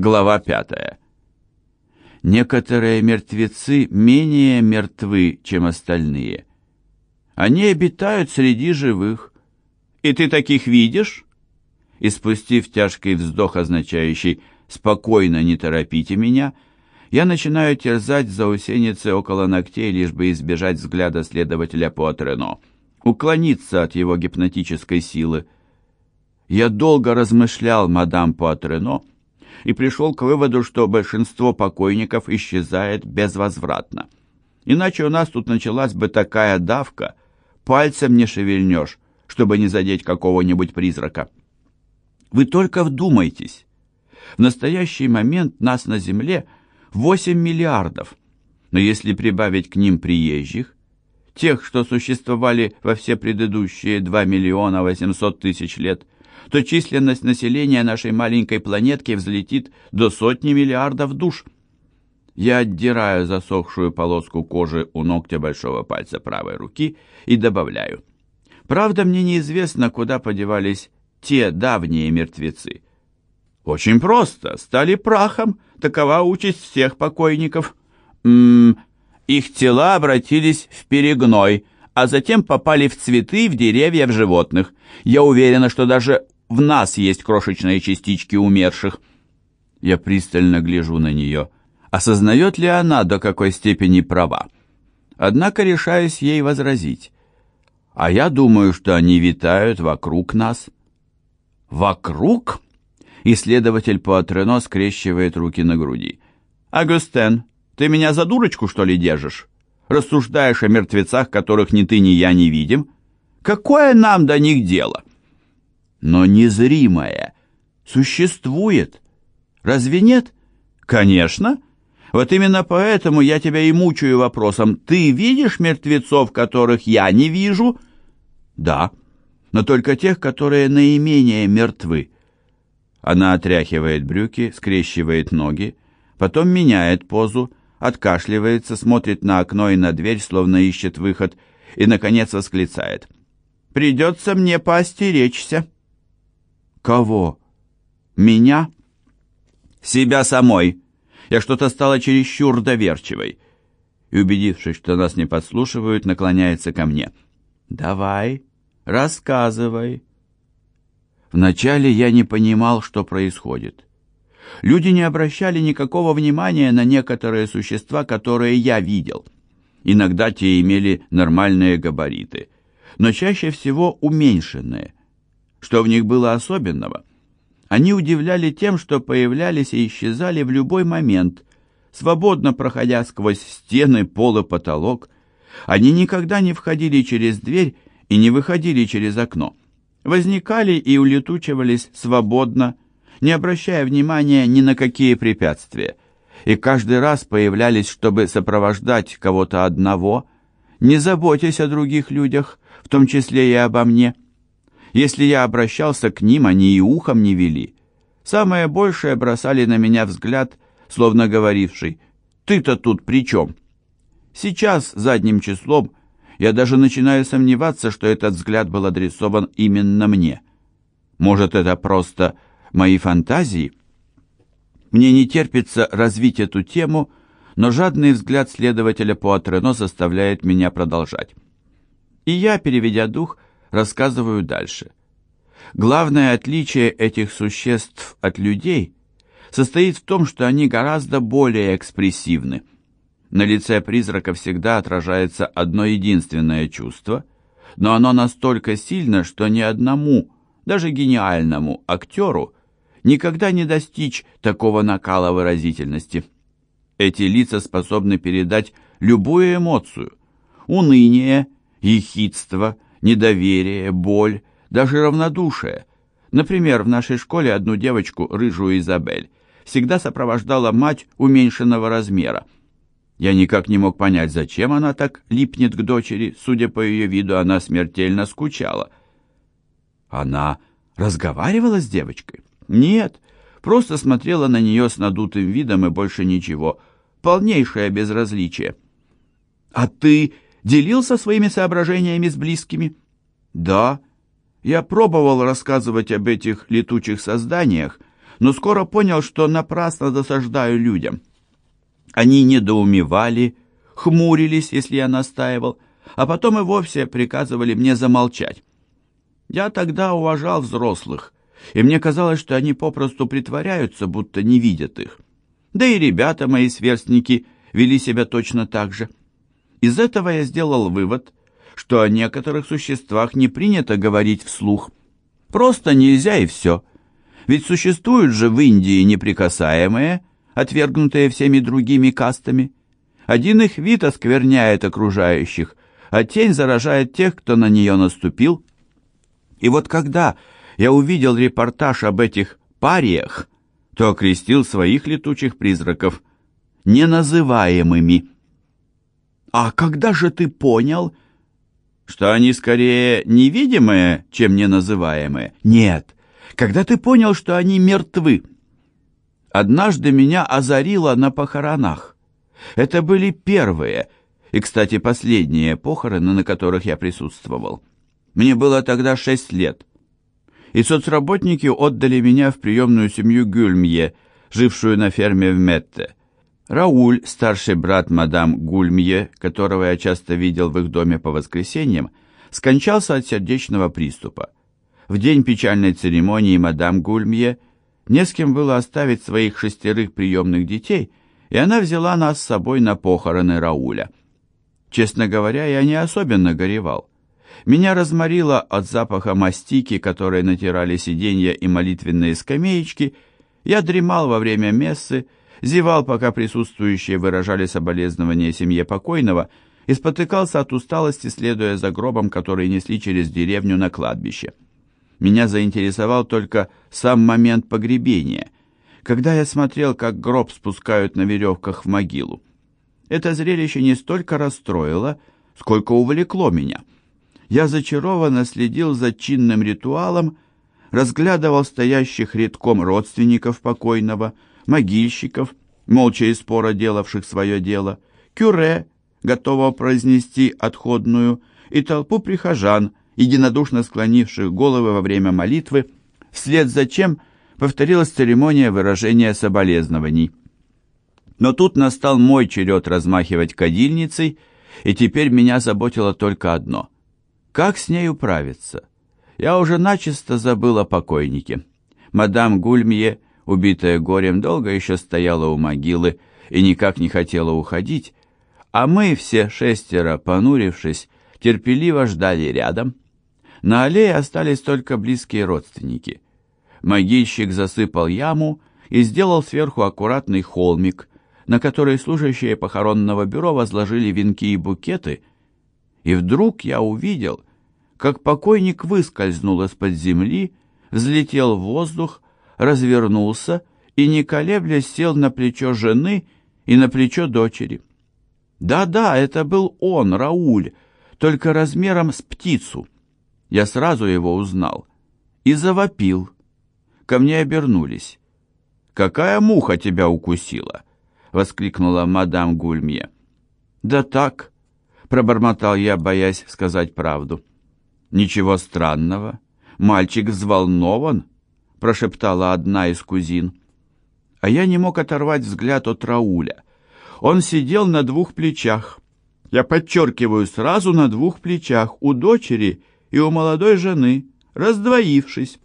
Глава пятая. Некоторые мертвецы менее мертвы, чем остальные. Они обитают среди живых. И ты таких видишь? И спустив тяжкий вздох, означающий «спокойно, не торопите меня», я начинаю терзать заусеницы около ногтей, лишь бы избежать взгляда следователя по Пуатрено, уклониться от его гипнотической силы. Я долго размышлял, мадам Пуатрено, и пришел к выводу, что большинство покойников исчезает безвозвратно. Иначе у нас тут началась бы такая давка, пальцем не шевельнешь, чтобы не задеть какого-нибудь призрака. Вы только вдумайтесь. В настоящий момент нас на Земле 8 миллиардов, но если прибавить к ним приезжих, тех, что существовали во все предыдущие 2 миллиона 800 тысяч лет – то численность населения нашей маленькой планетки взлетит до сотни миллиардов душ. Я отдираю засохшую полоску кожи у ногтя большого пальца правой руки и добавляю. Правда, мне неизвестно, куда подевались те давние мертвецы. Очень просто, стали прахом, такова участь всех покойников. Ммм, их тела обратились в перегной, а затем попали в цветы, в деревья, в животных. Я уверена, что даже в нас есть крошечные частички умерших. Я пристально гляжу на нее. Осознает ли она, до какой степени права? Однако решаюсь ей возразить. А я думаю, что они витают вокруг нас. Вокруг? Исследователь по Атрено скрещивает руки на груди. «Агустен, ты меня за дурочку, что ли, держишь? Рассуждаешь о мертвецах, которых ни ты, ни я не видим? Какое нам до них дело?» но незримое существует. Разве нет? Конечно. Вот именно поэтому я тебя и мучаю вопросом. Ты видишь мертвецов, которых я не вижу? Да, но только тех, которые наименее мертвы. Она отряхивает брюки, скрещивает ноги, потом меняет позу, откашливается, смотрит на окно и на дверь, словно ищет выход, и, наконец, восклицает. «Придется мне поостеречься». Кого? Меня? Себя самой. Я что-то стала чересчур доверчивой. И, убедившись, что нас не подслушивают, наклоняется ко мне. «Давай, рассказывай». Вначале я не понимал, что происходит. Люди не обращали никакого внимания на некоторые существа, которые я видел. Иногда те имели нормальные габариты, но чаще всего уменьшенные. Что в них было особенного? Они удивляли тем, что появлялись и исчезали в любой момент, свободно проходя сквозь стены, пол и потолок. Они никогда не входили через дверь и не выходили через окно. Возникали и улетучивались свободно, не обращая внимания ни на какие препятствия, и каждый раз появлялись, чтобы сопровождать кого-то одного, не заботясь о других людях, в том числе и обо мне. Если я обращался к ним, они и ухом не вели. Самое большее бросали на меня взгляд, словно говоривший «Ты-то тут при чем?». Сейчас, задним числом, я даже начинаю сомневаться, что этот взгляд был адресован именно мне. Может, это просто мои фантазии? Мне не терпится развить эту тему, но жадный взгляд следователя по Атрено заставляет меня продолжать. И я, переведя дух, рассказываю дальше. Главное отличие этих существ от людей состоит в том, что они гораздо более экспрессивны. На лице призрака всегда отражается одно единственное чувство, но оно настолько сильно, что ни одному, даже гениальному актеру никогда не достичь такого накала выразительности. Эти лица способны передать любую эмоцию – уныние, ехидство – недоверие, боль, даже равнодушие. Например, в нашей школе одну девочку, рыжую Изабель, всегда сопровождала мать уменьшенного размера. Я никак не мог понять, зачем она так липнет к дочери, судя по ее виду, она смертельно скучала. Она разговаривала с девочкой? Нет, просто смотрела на нее с надутым видом и больше ничего. Полнейшее безразличие. «А ты делился своими соображениями с близкими? Да, я пробовал рассказывать об этих летучих созданиях, но скоро понял, что напрасно досаждаю людям. Они недоумевали, хмурились, если я настаивал, а потом и вовсе приказывали мне замолчать. Я тогда уважал взрослых, и мне казалось, что они попросту притворяются, будто не видят их. Да и ребята мои сверстники вели себя точно так же. Из этого я сделал вывод, что о некоторых существах не принято говорить вслух. Просто нельзя и все. Ведь существуют же в Индии неприкасаемые, отвергнутые всеми другими кастами. Один их вид оскверняет окружающих, а тень заражает тех, кто на нее наступил. И вот когда я увидел репортаж об этих париях, то окрестил своих летучих призраков неназываемыми. «А когда же ты понял?» «Что они скорее невидимые, чем неназываемые?» «Нет, когда ты понял, что они мертвы». Однажды меня озарило на похоронах. Это были первые, и, кстати, последние похороны, на которых я присутствовал. Мне было тогда шесть лет. И соцработники отдали меня в приемную семью Гюльмье, жившую на ферме в Метте. Рауль, старший брат мадам Гульмье, которого я часто видел в их доме по воскресеньям, скончался от сердечного приступа. В день печальной церемонии мадам Гульмье не с кем было оставить своих шестерых приемных детей, и она взяла нас с собой на похороны Рауля. Честно говоря, я не особенно горевал. Меня разморило от запаха мастики, которой натирали сиденья и молитвенные скамеечки. Я дремал во время мессы, зевал, пока присутствующие выражали соболезнования семье покойного, и спотыкался от усталости, следуя за гробом, который несли через деревню на кладбище. Меня заинтересовал только сам момент погребения, когда я смотрел, как гроб спускают на веревках в могилу. Это зрелище не столько расстроило, сколько увлекло меня. Я зачарованно следил за чинным ритуалом, разглядывал стоящих редком родственников покойного, могильщиков, молча и споро делавших свое дело, кюре, готового произнести отходную, и толпу прихожан, единодушно склонивших головы во время молитвы, вслед за чем повторилась церемония выражения соболезнований. Но тут настал мой черед размахивать кадильницей, и теперь меня заботило только одно — как с ней управиться? Я уже начисто забыл о покойнике. Мадам Гульмье, убитая горем, долго еще стояла у могилы и никак не хотела уходить, а мы все шестеро, понурившись, терпеливо ждали рядом — на аллее остались только близкие родственники. Могильщик засыпал яму и сделал сверху аккуратный холмик, на который служащие похоронного бюро возложили венки и букеты, и вдруг я увидел, как покойник выскользнул из-под земли, взлетел в воздух, развернулся и, не колеблясь, сел на плечо жены и на плечо дочери. Да-да, это был он, Рауль, только размером с птицу. Я сразу его узнал. И завопил. Ко мне обернулись. «Какая муха тебя укусила?» — воскликнула мадам Гульмье. «Да так», — пробормотал я, боясь сказать правду. «Ничего странного. Мальчик взволнован», — прошептала одна из кузин. А я не мог оторвать взгляд от Рауля. Он сидел на двух плечах. Я подчеркиваю, сразу на двух плечах, у дочери и у молодой жены, раздвоившись.